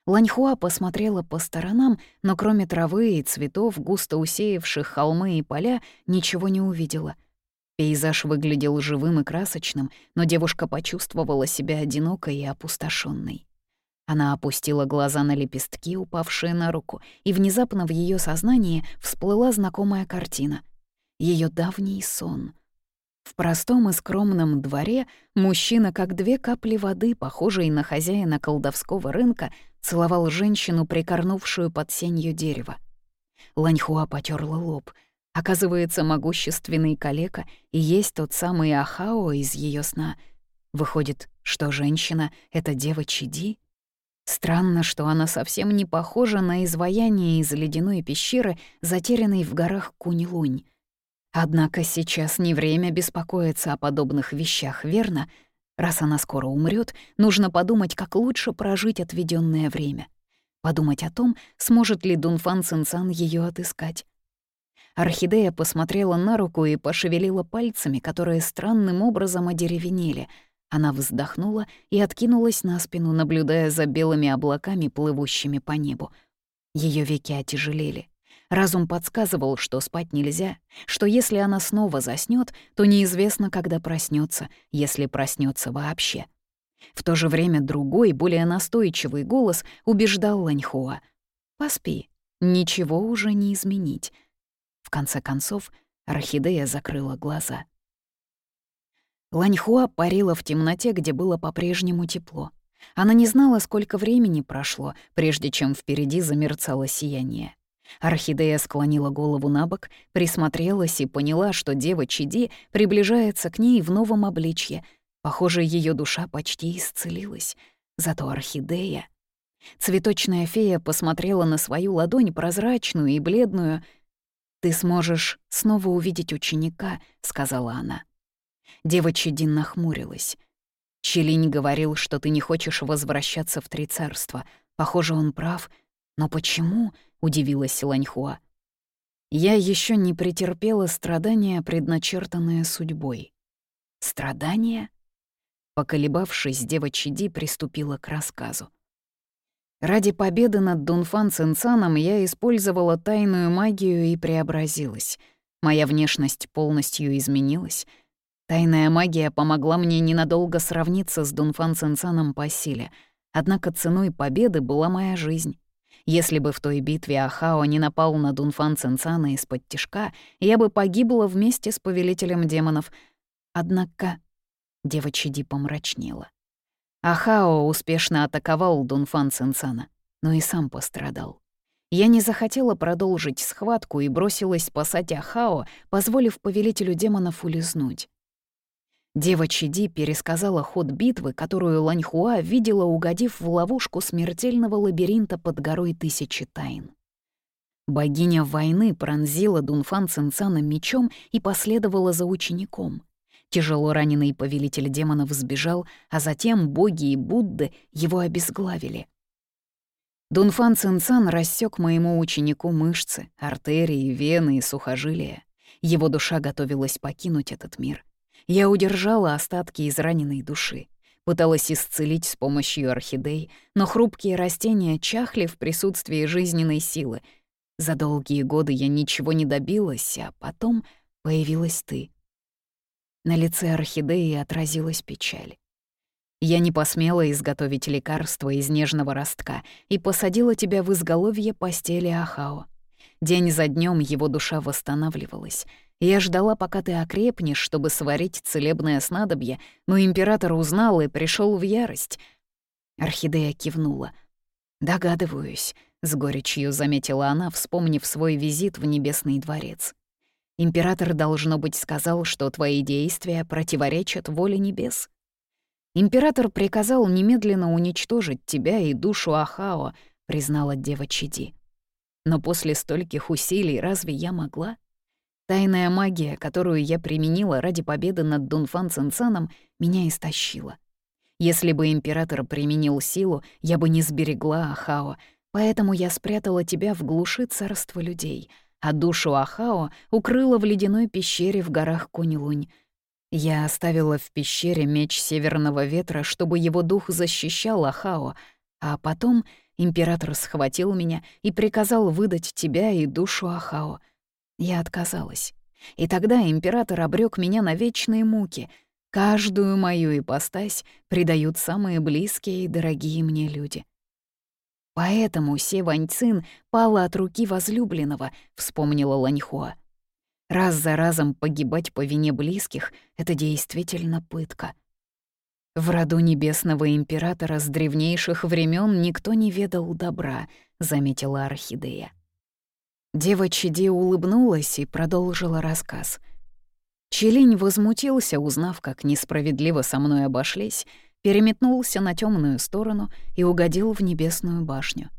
Ланьхуа посмотрела по сторонам, но кроме травы и цветов, густо усеявших холмы и поля, ничего не увидела. Пейзаж выглядел живым и красочным, но девушка почувствовала себя одинокой и опустошенной. Она опустила глаза на лепестки, упавшие на руку, и внезапно в ее сознании всплыла знакомая картина. Ее давний сон — в простом и скромном дворе мужчина, как две капли воды, похожий на хозяина колдовского рынка, целовал женщину, прикорнувшую под сенью дерева. Ланьхуа потерла лоб. Оказывается, могущественный калека и есть тот самый Ахао из ее сна. Выходит, что женщина — это дева Чиди? Странно, что она совсем не похожа на изваяние из ледяной пещеры, затерянной в горах Кунь-Лунь. Однако сейчас не время беспокоиться о подобных вещах, верно? Раз она скоро умрет, нужно подумать, как лучше прожить отведенное время. Подумать о том, сможет ли Дунфан Цинцан ее отыскать. Орхидея посмотрела на руку и пошевелила пальцами, которые странным образом одеревенели. Она вздохнула и откинулась на спину, наблюдая за белыми облаками, плывущими по небу. Ее веки отяжелели. Разум подсказывал, что спать нельзя, что если она снова заснет, то неизвестно, когда проснется, если проснется вообще. В то же время другой, более настойчивый голос убеждал Ланьхуа. «Поспи, ничего уже не изменить». В конце концов, Орхидея закрыла глаза. Ланьхуа парила в темноте, где было по-прежнему тепло. Она не знала, сколько времени прошло, прежде чем впереди замерцало сияние. Орхидея склонила голову на бок, присмотрелась и поняла, что дева Чиди приближается к ней в новом обличье. Похоже, ее душа почти исцелилась. Зато орхидея... Цветочная фея посмотрела на свою ладонь прозрачную и бледную. «Ты сможешь снова увидеть ученика», — сказала она. Дева Чидин нахмурилась. «Челинь говорил, что ты не хочешь возвращаться в Три Царства. Похоже, он прав. Но почему?» удивилась Ланьхуа. Я еще не претерпела страдания, предначертанные судьбой. Страдания? Поколебавшись, дева Чиди приступила к рассказу. Ради победы над Дунфан Цинцаном я использовала тайную магию и преобразилась. Моя внешность полностью изменилась. Тайная магия помогла мне ненадолго сравниться с Дунфан Цинцаном по силе, однако ценой победы была моя жизнь. Если бы в той битве Ахао не напал на Дунфан Цинцана из-под тишка, я бы погибла вместе с повелителем демонов. Однако дева Чиди помрачнела. Ахао успешно атаковал Дунфан Цинцана, но и сам пострадал. Я не захотела продолжить схватку и бросилась спасать Ахао, позволив повелителю демонов улизнуть. Дева Чиди пересказала ход битвы, которую Ланьхуа видела, угодив в ловушку смертельного лабиринта под горой Тысячи Тайн. Богиня войны пронзила Дунфан Цинцана мечом и последовала за учеником. Тяжело раненый повелитель демонов сбежал, а затем боги и Будды его обезглавили. Дунфан Цинцан рассек моему ученику мышцы, артерии, вены и сухожилия. Его душа готовилась покинуть этот мир — я удержала остатки израненной души. Пыталась исцелить с помощью орхидей, но хрупкие растения чахли в присутствии жизненной силы. За долгие годы я ничего не добилась, а потом появилась ты. На лице орхидеи отразилась печаль. Я не посмела изготовить лекарство из нежного ростка и посадила тебя в изголовье постели Ахао. День за днем его душа восстанавливалась — я ждала, пока ты окрепнешь, чтобы сварить целебное снадобье, но император узнал и пришел в ярость. Орхидея кивнула. «Догадываюсь», — с горечью заметила она, вспомнив свой визит в Небесный дворец. «Император, должно быть, сказал, что твои действия противоречат воле небес». «Император приказал немедленно уничтожить тебя и душу Ахао», — признала дева Чиди. «Но после стольких усилий разве я могла?» Тайная магия, которую я применила ради победы над Дунфан Цинцаном, меня истощила. Если бы император применил силу, я бы не сберегла Ахао, поэтому я спрятала тебя в глуши царства людей, а душу Ахао укрыла в ледяной пещере в горах Кунилунь. Я оставила в пещере меч Северного Ветра, чтобы его дух защищал Ахао, а потом император схватил меня и приказал выдать тебя и душу Ахао — я отказалась. И тогда император обрек меня на вечные муки. Каждую мою ипостась предают самые близкие и дорогие мне люди. Поэтому Се Ваньцин пала от руки возлюбленного, вспомнила Ланьхуа. Раз за разом погибать по вине близких — это действительно пытка. В роду небесного императора с древнейших времен никто не ведал добра, заметила Орхидея. Дева Чиди улыбнулась и продолжила рассказ. Челинь возмутился, узнав, как несправедливо со мной обошлись. переметнулся на темную сторону и угодил в небесную башню.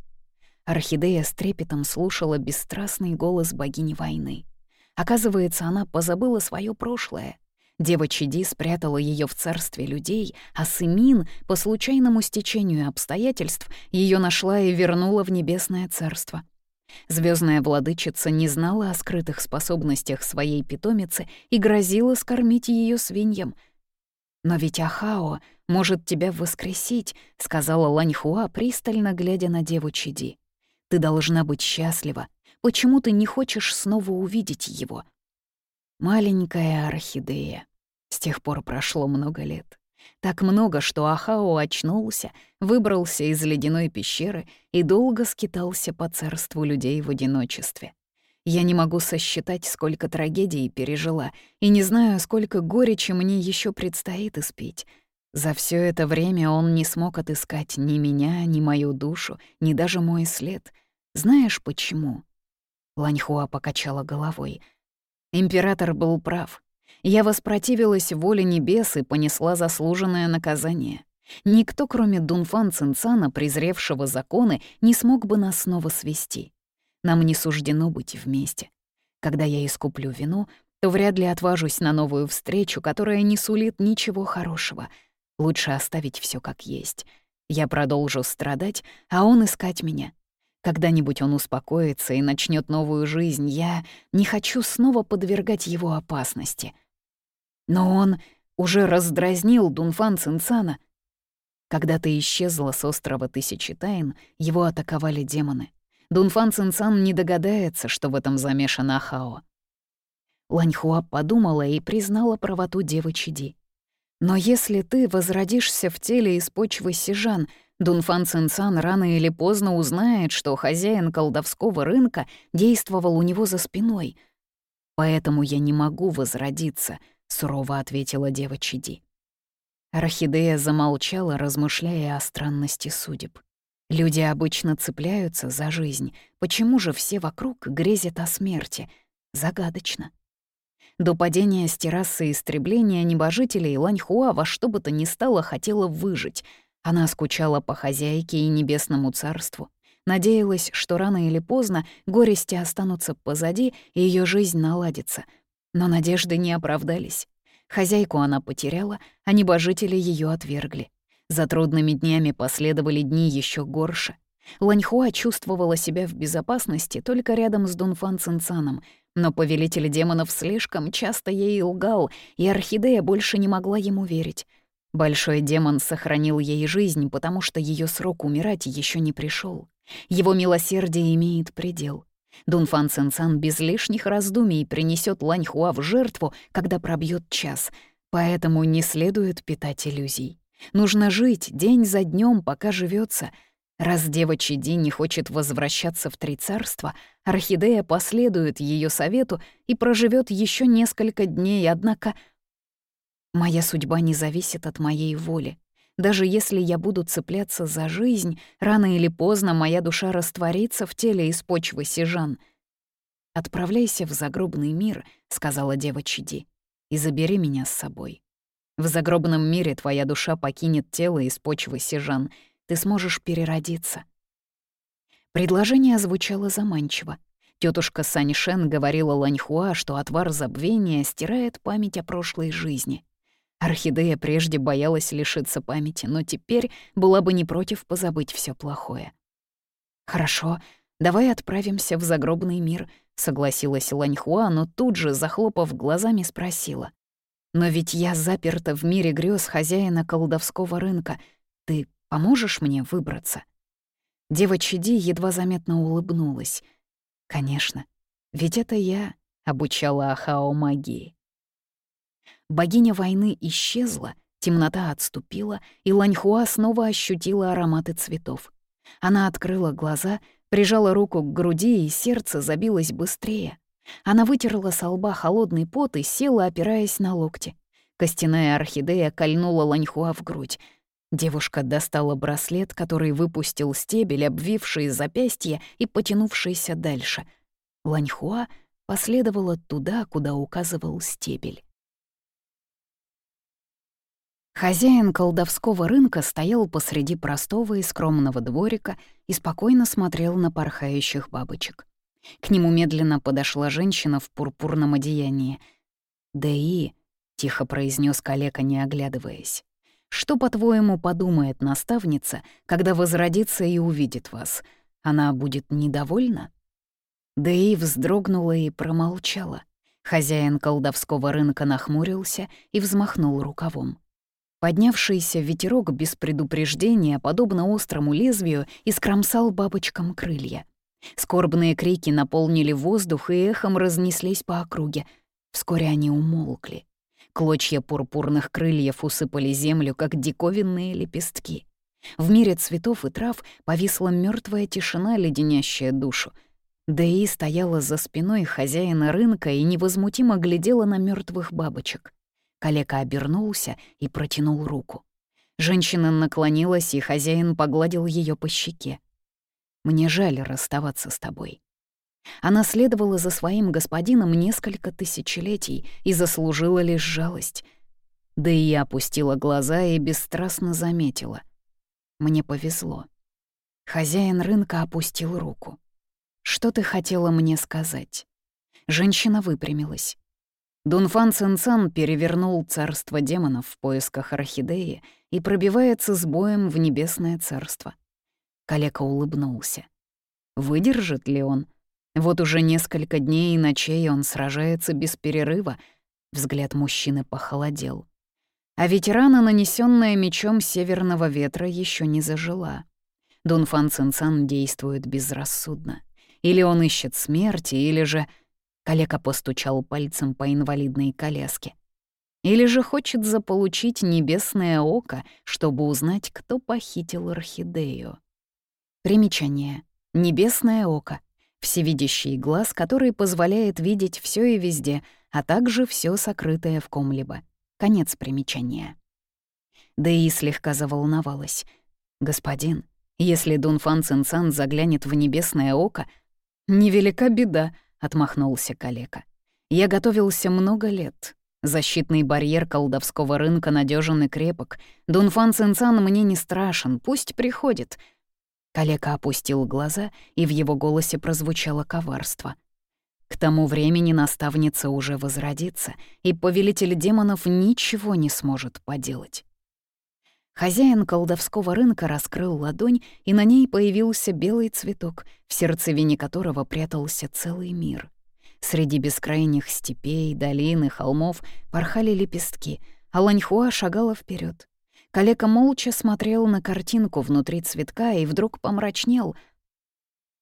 Орхидея с трепетом слушала бесстрастный голос богини войны. Оказывается, она позабыла свое прошлое. Дева Чиди спрятала ее в царстве людей, а Сымин, по случайному стечению обстоятельств, ее нашла и вернула в небесное царство. Звездная владычица не знала о скрытых способностях своей питомицы и грозила скормить ее свиньям. «Но ведь Ахао может тебя воскресить», — сказала Ланьхуа, пристально глядя на деву Чиди. «Ты должна быть счастлива. Почему ты не хочешь снова увидеть его?» Маленькая орхидея. С тех пор прошло много лет. Так много, что Ахао очнулся, выбрался из ледяной пещеры и долго скитался по царству людей в одиночестве. Я не могу сосчитать, сколько трагедий пережила, и не знаю, сколько горечи мне еще предстоит испить. За все это время он не смог отыскать ни меня, ни мою душу, ни даже мой след. Знаешь почему? Ланьхуа покачала головой. Император был прав. Я воспротивилась воле небес и понесла заслуженное наказание. Никто, кроме Дунфан Цинцана, презревшего законы, не смог бы нас снова свести. Нам не суждено быть вместе. Когда я искуплю вину, то вряд ли отважусь на новую встречу, которая не сулит ничего хорошего. Лучше оставить все как есть. Я продолжу страдать, а он искать меня. Когда-нибудь он успокоится и начнет новую жизнь. Я не хочу снова подвергать его опасности. Но он уже раздразнил Дунфан Цинцана. Когда ты исчезла с острова Тысячи Тайн, его атаковали демоны. Дунфан Цинцан не догадается, что в этом замешана Ахао. Ланьхуа подумала и признала правоту девы Чиди. «Но если ты возродишься в теле из почвы сижан, Дунфан Цинцан рано или поздно узнает, что хозяин колдовского рынка действовал у него за спиной. «Поэтому я не могу возродиться», — сурово ответила дева Чиди. Орхидея замолчала, размышляя о странности судеб. Люди обычно цепляются за жизнь. Почему же все вокруг грезят о смерти? Загадочно. До падения с террасы истребления небожителей Ланьхуа во что бы то ни стало хотела выжить — она скучала по хозяйке и небесному царству, надеялась, что рано или поздно горести останутся позади и ее жизнь наладится. Но надежды не оправдались. Хозяйку она потеряла, а небожители ее отвергли. За трудными днями последовали дни еще горше. Ланьхуа чувствовала себя в безопасности только рядом с Дунфан Цинцаном, но повелитель демонов слишком часто ей лгал, и Орхидея больше не могла ему верить. Большой демон сохранил ей жизнь, потому что ее срок умирать еще не пришел. Его милосердие имеет предел. Дунфан Цинцан без лишних раздумий принесет Ланьхуа в жертву, когда пробьет час, поэтому не следует питать иллюзий. Нужно жить день за днем, пока живется. Раз дева Чиди не хочет возвращаться в Три Царства, Орхидея последует ее совету и проживет еще несколько дней, однако Моя судьба не зависит от моей воли. Даже если я буду цепляться за жизнь, рано или поздно моя душа растворится в теле из почвы сижан. «Отправляйся в загробный мир», — сказала дева Чиди, — «и забери меня с собой. В загробном мире твоя душа покинет тело из почвы сижан, ты сможешь переродиться». Предложение звучало заманчиво. Тетушка Саньшен говорила Ланьхуа, что отвар забвения стирает память о прошлой жизни. Орхидея прежде боялась лишиться памяти, но теперь была бы не против позабыть все плохое. «Хорошо, давай отправимся в загробный мир», — согласилась Ланьхуа, но тут же, захлопав глазами, спросила. «Но ведь я заперта в мире грез хозяина колдовского рынка. Ты поможешь мне выбраться?» Дева Чиди едва заметно улыбнулась. «Конечно, ведь это я обучала Ахао магии». Богиня войны исчезла, темнота отступила, и Ланьхуа снова ощутила ароматы цветов. Она открыла глаза, прижала руку к груди, и сердце забилось быстрее. Она вытерла со лба холодный пот и села, опираясь на локти. Костяная орхидея кольнула Ланьхуа в грудь. Девушка достала браслет, который выпустил стебель, обвивший запястье и потянувшийся дальше. Ланьхуа последовала туда, куда указывал стебель. Хозяин колдовского рынка стоял посреди простого и скромного дворика и спокойно смотрел на порхающих бабочек. К нему медленно подошла женщина в пурпурном одеянии. «Да и...» — тихо произнес калека, не оглядываясь. «Что, по-твоему, подумает наставница, когда возродится и увидит вас? Она будет недовольна?» Да вздрогнула и промолчала. Хозяин колдовского рынка нахмурился и взмахнул рукавом. Поднявшийся ветерок без предупреждения, подобно острому лезвию, искромсал бабочкам крылья. Скорбные крики наполнили воздух и эхом разнеслись по округе. Вскоре они умолкли. Клочья пурпурных крыльев усыпали землю, как диковинные лепестки. В мире цветов и трав повисла мертвая тишина, леденящая душу. Дэи стояла за спиной хозяина рынка и невозмутимо глядела на мертвых бабочек. Калека обернулся и протянул руку. Женщина наклонилась, и хозяин погладил ее по щеке. «Мне жаль расставаться с тобой». Она следовала за своим господином несколько тысячелетий и заслужила лишь жалость. Да и я опустила глаза и бесстрастно заметила. Мне повезло. Хозяин рынка опустил руку. «Что ты хотела мне сказать?» Женщина выпрямилась. Дунфан Цинцан перевернул царство демонов в поисках орхидеи и пробивается с боем в небесное царство. Калека улыбнулся. Выдержит ли он? Вот уже несколько дней и ночей он сражается без перерыва. Взгляд мужчины похолодел. А ведь рана, нанесенная мечом северного ветра, еще не зажила. Дунфан Цинцан действует безрассудно. Или он ищет смерти, или же Калека постучал пальцем по инвалидной коляске. Или же хочет заполучить небесное око, чтобы узнать, кто похитил орхидею. Примечание. Небесное око. Всевидящий глаз, который позволяет видеть все и везде, а также все сокрытое в ком-либо. Конец примечания. Да и слегка заволновалась. «Господин, если Дунфан Цинцан заглянет в небесное око, невелика беда, отмахнулся калека. Я готовился много лет. Защитный барьер колдовского рынка надежен и крепок. Дунфан Цинцан мне не страшен, пусть приходит. Калека опустил глаза, и в его голосе прозвучало коварство. К тому времени наставница уже возродится, и повелитель демонов ничего не сможет поделать. Хозяин колдовского рынка раскрыл ладонь, и на ней появился белый цветок, в сердцевине которого прятался целый мир. Среди бескрайних степей, долин и холмов порхали лепестки, а Ланьхуа шагала вперед. Калека молча смотрел на картинку внутри цветка и вдруг помрачнел.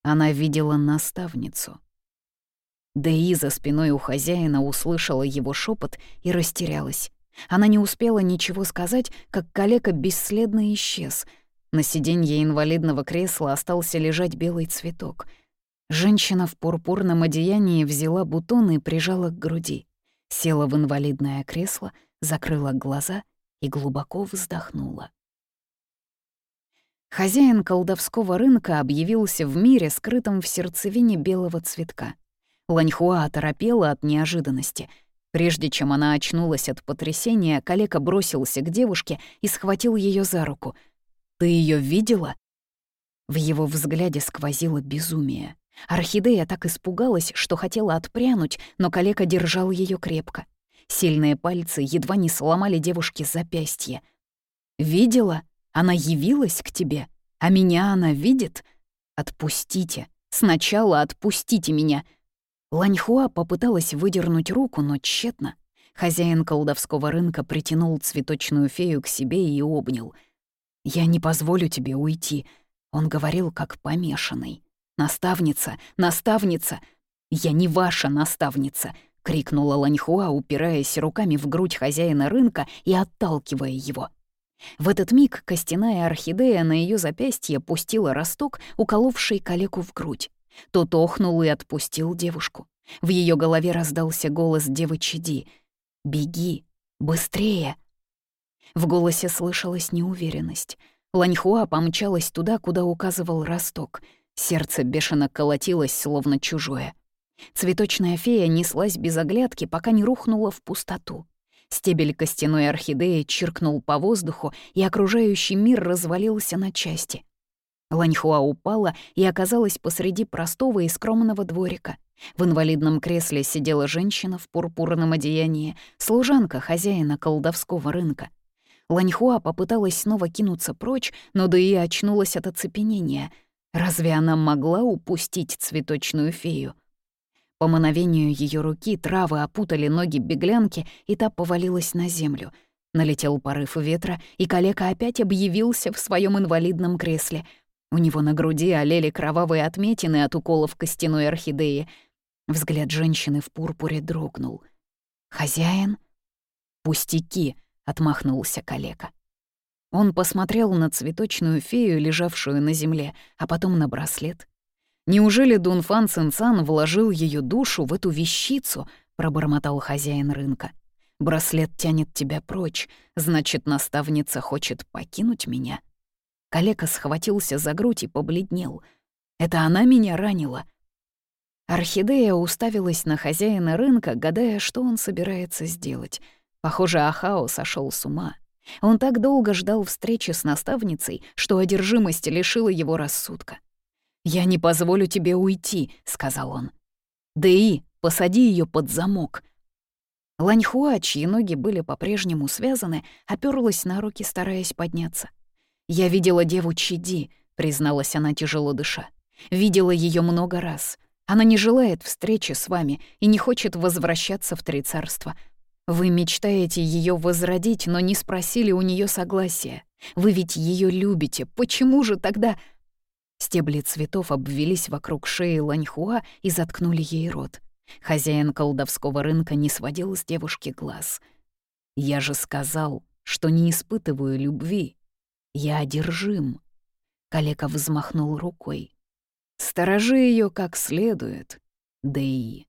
Она видела наставницу. Да и за спиной у хозяина услышала его шепот и растерялась. Она не успела ничего сказать, как калека бесследно исчез. На сиденье инвалидного кресла остался лежать белый цветок. Женщина в пурпурном одеянии взяла бутон и прижала к груди. Села в инвалидное кресло, закрыла глаза и глубоко вздохнула. Хозяин колдовского рынка объявился в мире, скрытом в сердцевине белого цветка. Ланьхуа оторопела от неожиданности — Прежде чем она очнулась от потрясения, калека бросился к девушке и схватил ее за руку. «Ты ее видела?» В его взгляде сквозило безумие. Орхидея так испугалась, что хотела отпрянуть, но калека держал ее крепко. Сильные пальцы едва не сломали девушке запястье. «Видела? Она явилась к тебе? А меня она видит? Отпустите! Сначала отпустите меня!» Ланьхуа попыталась выдернуть руку, но тщетно. Хозяин колдовского рынка притянул цветочную фею к себе и обнял. «Я не позволю тебе уйти», — он говорил как помешанный. «Наставница! Наставница! Я не ваша наставница!» — крикнула Ланьхуа, упираясь руками в грудь хозяина рынка и отталкивая его. В этот миг костяная орхидея на ее запястье пустила росток, уколовший калеку в грудь. Тот охнул и отпустил девушку. В ее голове раздался голос девы Чади. «Беги! Быстрее!» В голосе слышалась неуверенность. Ланьхуа помчалась туда, куда указывал росток. Сердце бешено колотилось, словно чужое. Цветочная фея неслась без оглядки, пока не рухнула в пустоту. Стебель костяной орхидеи чиркнул по воздуху, и окружающий мир развалился на части. Ланьхуа упала и оказалась посреди простого и скромного дворика. В инвалидном кресле сидела женщина в пурпурном одеянии, служанка хозяина колдовского рынка. Ланьхуа попыталась снова кинуться прочь, но да и очнулась от оцепенения. Разве она могла упустить цветочную фею? По мановению ее руки травы опутали ноги беглянки, и та повалилась на землю. Налетел порыв ветра, и калека опять объявился в своем инвалидном кресле. У него на груди олели кровавые отметины от уколов костяной орхидеи. Взгляд женщины в пурпуре дрогнул. «Хозяин?» «Пустяки», — отмахнулся калека. Он посмотрел на цветочную фею, лежавшую на земле, а потом на браслет. Неужели Дунфан Цинцан вложил ее душу в эту вещицу, пробормотал хозяин рынка. Браслет тянет тебя прочь, значит, наставница хочет покинуть меня. Калека схватился за грудь и побледнел. Это она меня ранила. Орхидея уставилась на хозяина рынка, гадая, что он собирается сделать. Похоже, Ахао сошел с ума. Он так долго ждал встречи с наставницей, что одержимость лишила его рассудка. «Я не позволю тебе уйти», — сказал он. «Дэи, посади ее под замок». Ланьхуа, чьи ноги были по-прежнему связаны, оперлась на руки, стараясь подняться. «Я видела деву Чиди», — призналась она, тяжело дыша. «Видела ее много раз. Она не желает встречи с вами и не хочет возвращаться в Три Царства. Вы мечтаете ее возродить, но не спросили у нее согласия. Вы ведь ее любите. Почему же тогда...» Стебли цветов обвелись вокруг шеи Ланьхуа и заткнули ей рот. Хозяин колдовского рынка не сводил с девушки глаз. «Я же сказал, что не испытываю любви. Я одержим». Калека взмахнул рукой. «Сторожи ее как следует, Дэи».